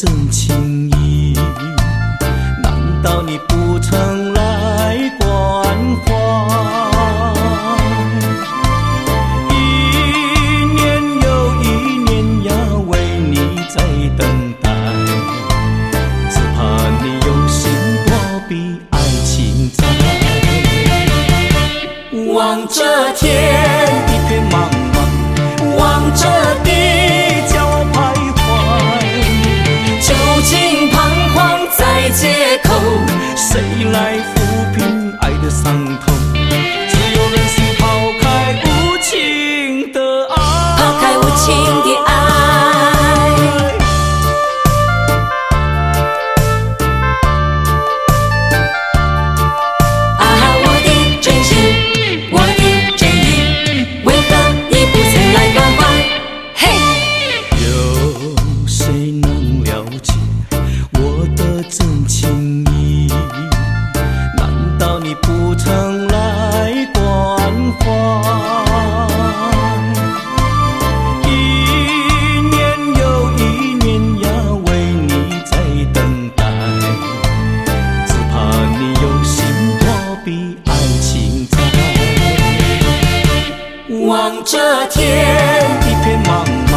真情意难道你不曾来关怀一年又一年呀为你在等待只怕你有心躲避爱情在。望着天一片茫茫。望着地情的爱。啊，我的真心，我的真意，为何你不曾来关怀？嘿，有谁能了解我的真情意？难道你不曾来关怀？的爱情在。望着天一片茫茫，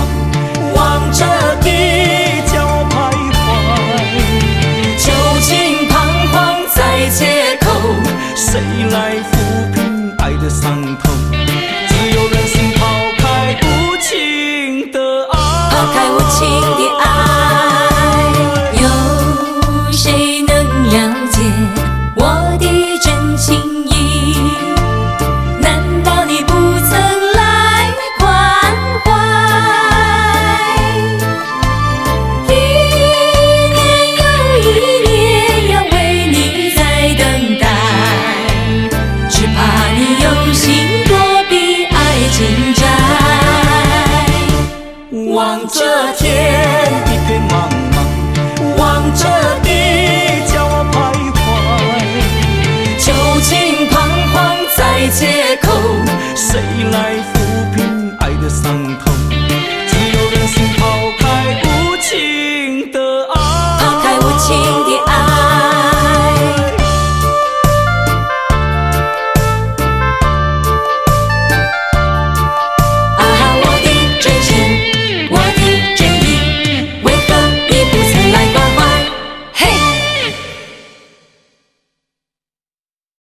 望着地脚徘徊，究竟彷徨在街口，谁来抚平爱的伤痛？只有忍心抛开无情的爱，抛开无情情彷徨在街口，谁来抚平爱的伤痛？只有忍心抛开无情的爱，抛开无情的爱。